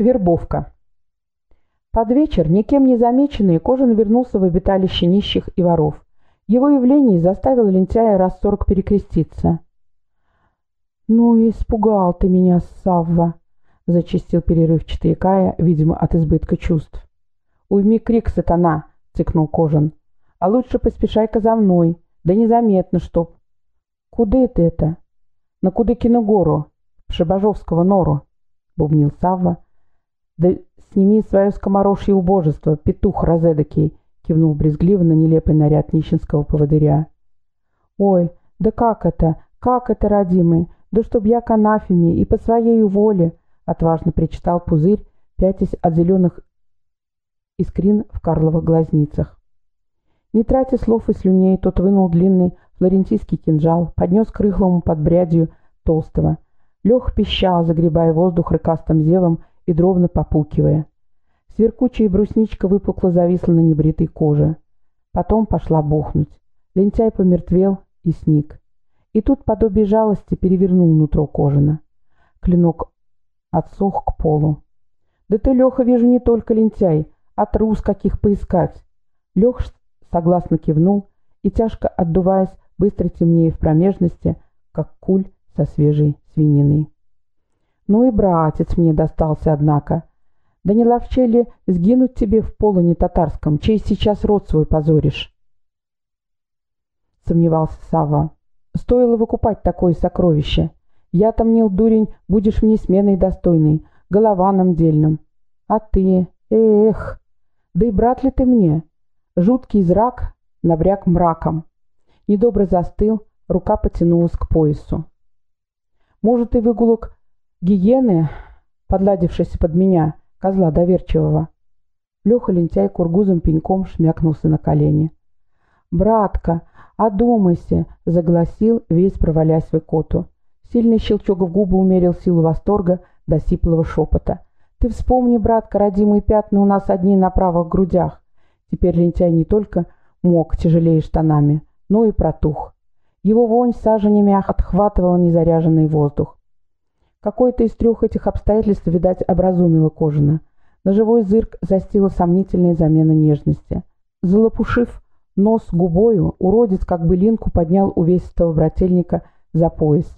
Вербовка. Под вечер, никем не замеченный, Кожин вернулся в обиталище нищих и воров. Его явление заставило лентяя раз перекреститься. «Ну, испугал ты меня, Савва!» — зачистил перерывчатый Кая, видимо, от избытка чувств. «Уйми крик, сатана!» — цикнул Кожин. «А лучше поспешай-ка за мной, да незаметно, чтоб...» «Куда ты это?» «На Кудыкину гору, в Шабажовского нору», — бубнил Савва, «Да сними свое скоморожье убожество, петух розедокий!» — кивнул брезгливо на нелепый наряд нищенского поводыря. «Ой, да как это? Как это, родимый? Да чтоб я к анафеме и по своей воле!» — отважно причитал пузырь, пятясь от зеленых искрин в карловых глазницах. Не тратя слов и слюней, тот вынул длинный флорентийский кинжал, поднес к рыхлому под брядью толстого. Лех пищал, загребая воздух рыкастым зевом и дробно попукивая. Сверкучая брусничка выпукло зависла на небритой коже. Потом пошла бухнуть. Лентяй помертвел и сник. И тут подобие жалости перевернул нутро кожина. Клинок отсох к полу. «Да ты, Леха, вижу, не только лентяй, а трус каких поискать!» Лех согласно кивнул и, тяжко отдуваясь, быстро темнее в промежности, как куль со свежей свининой. Ну и братец мне достался, однако. Да не ловче ли сгинуть тебе в полоне татарском, чей сейчас род свой позоришь? Сомневался Сава. Стоило выкупать такое сокровище. Я-то мнил, дурень, будешь мне сменой достойной, голованом дельным. А ты, эх, да и брат ли ты мне? Жуткий зрак набряк мраком. Недобро застыл, рука потянулась к поясу. Может, и выгулок Гиены, подладившись под меня, козла доверчивого. Леха лентяй кургузом пеньком шмякнулся на колени. «Братка, одумайся!» — загласил, весь провалясь в икоту. Сильный щелчок в губы умерил силу восторга до сиплого шепота. «Ты вспомни, братка, родимые пятна у нас одни на правых грудях!» Теперь лентяй не только мог тяжелее штанами, но и протух. Его вонь саженями отхватывала незаряженный воздух. Какое-то из трех этих обстоятельств, видать, образумило Кожина. На живой зырк застила сомнительная замена нежности. Залопушив нос губою, уродец как бы линку поднял увесистого брательника за пояс.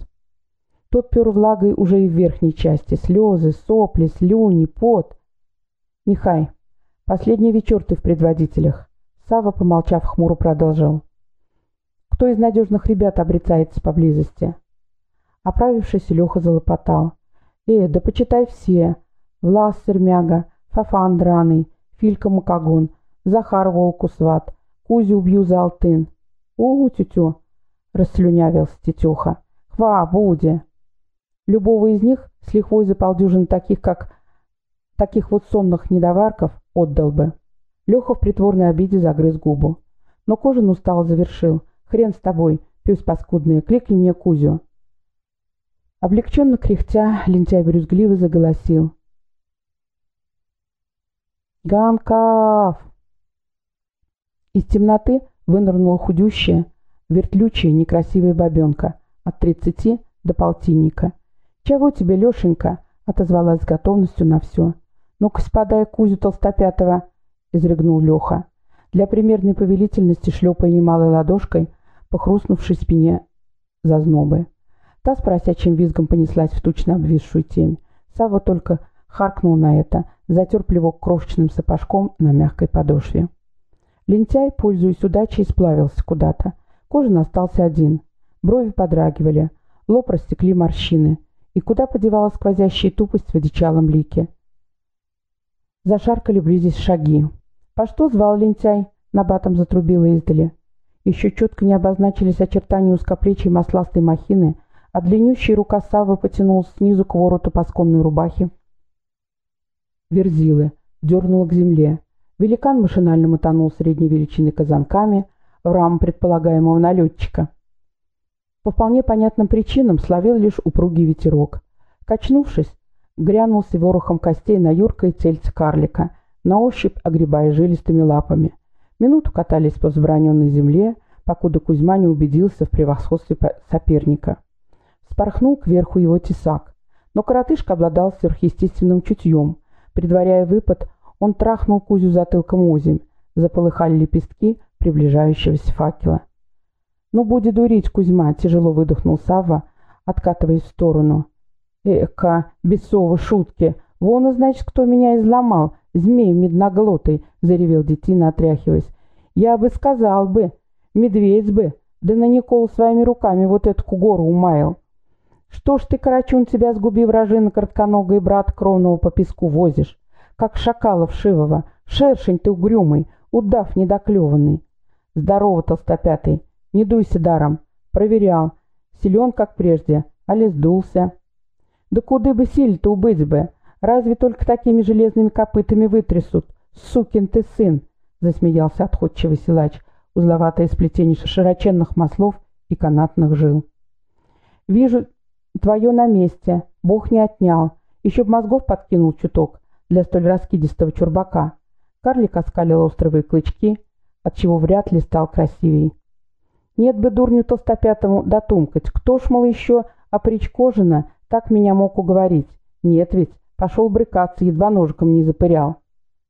Тот пер влагой уже и в верхней части. Слезы, сопли, слюни, пот. «Нехай, последний вечер ты в предводителях». Сава, помолчав, хмуро продолжал. «Кто из надежных ребят обретается поблизости?» Оправившись, Леха залопотал. «Э, да почитай все. Влас Сермяга, Фафан Драный, Филька Макагон, Захар Волку Сват, Кузю убью за Алтын». «У, тетю!» — расслюнявился тетюха. «Хва, буди!» Любого из них с лихвой за таких, как таких вот сонных недоварков, отдал бы. Леха в притворной обиде загрыз губу. Но Кожин устал завершил. «Хрен с тобой, пес паскудный, кликни мне Кузю». Облегченно кряхтя, лентяй брюзгливо заголосил. «Ганкав!» Из темноты вынырнула худющая, вертлючая, некрасивая бабенка от тридцати до полтинника. «Чего тебе, Лешенька?» — отозвалась с готовностью на все. «Ну-ка, спадай Кузю толстопятого!» — изрыгнул Леха. Для примерной повелительности шлепая немалой ладошкой по хрустнувшей спине зазнобы. Та с просячим визгом понеслась в тучно обвисшую темь. Сава только харкнул на это, затер плевок крошечным сапожком на мягкой подошве. Лентяй, пользуясь удачей, сплавился куда-то. Кожан остался один. Брови подрагивали, лоб растекли морщины. И куда подевалась сквозящая тупость в одичалом лике? Зашаркали близись шаги. «По что звал лентяй?» — набатом затрубила издали. Еще четко не обозначились очертания узкоплечей масластой махины, а длиннющая рука Савы потянул снизу к вороту пасконной рубахи. Верзилы. Дернул к земле. Великан машинально мотанул средней величины казанками в раму предполагаемого налетчика. По вполне понятным причинам словил лишь упругий ветерок. Качнувшись, грянулся ворохом костей на юркое тельце карлика, на ощупь огребая жилистыми лапами. Минуту катались по взбраненной земле, покуда Кузьма не убедился в превосходстве соперника спорхнул кверху его тесак. Но коротышка обладал сверхъестественным чутьем. Предваряя выпад, он трахнул Кузю затылком озимь. Заполыхали лепестки приближающегося факела. «Ну, будет дурить, Кузьма!» — тяжело выдохнул Савва, откатываясь в сторону. «Эка, бесово шутки! Вон, значит, кто меня изломал! Змей медноглотый!» — заревел детина, отряхиваясь. «Я бы сказал бы, медведь бы, да на Николу своими руками вот эту гору умаял!» «Что ж ты, Карачун, тебя сгуби вражина коротконогой брат кровного по песку возишь, как шакала вшивого, шершень ты угрюмый, удав недоклеванный!» «Здорово, толстопятый, не дуйся даром, проверял, силен, как прежде, а ли сдулся?» «Да куды бы силь-то убыть бы? Разве только такими железными копытами вытрясут? Сукин ты сын!» — засмеялся отходчивый силач, узловатое сплетение широченных маслов и канатных жил. «Вижу, твое на месте, Бог не отнял. Еще б мозгов подкинул чуток для столь раскидистого чурбака». Карлик оскалил острые клычки, отчего вряд ли стал красивей. «Нет бы дурню толстопятому дотумкать. Кто ж, мол, еще опричкожено так меня мог уговорить? Нет ведь, пошел брыкаться, едва ножиком не запырял.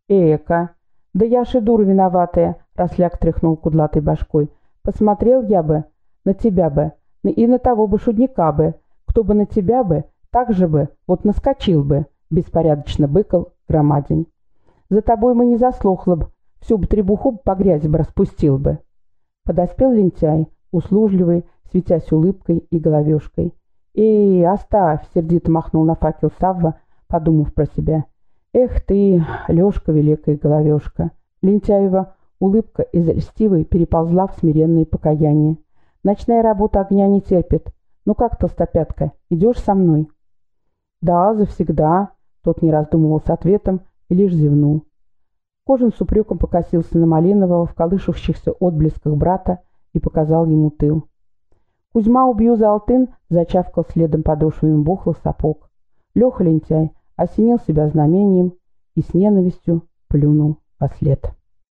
Эка, да я ж и дура виноватая, Росляк тряхнул кудлатой башкой. Посмотрел я бы, на тебя бы, и на того бы шудника бы. Кто бы на тебя бы, так же бы, вот наскочил бы, беспорядочно быкал громадень. За тобой мы не заслухло бы, всю бы требуху по грязи бы распустил бы. Подоспел лентяй, услужливый, светясь улыбкой и головешкой. «Эй, оставь!» — сердито махнул на факел Савва, подумав про себя. «Эх ты, Лешка, великая головешка!» Лентяева улыбка из льстивой переползла в смиренное покаяние. «Ночная работа огня не терпит. Ну как, толстопятка, идешь со мной?» «Да, завсегда», — тот не раздумывал с ответом и лишь зевнул. Кожин с упреком покосился на Малинового в колышущихся отблесках брата и показал ему тыл. Кузьма, убью за алтын, зачавкал следом подошвами бухлых сапог. Леха лентяй осенил себя знамением и с ненавистью плюнул во след.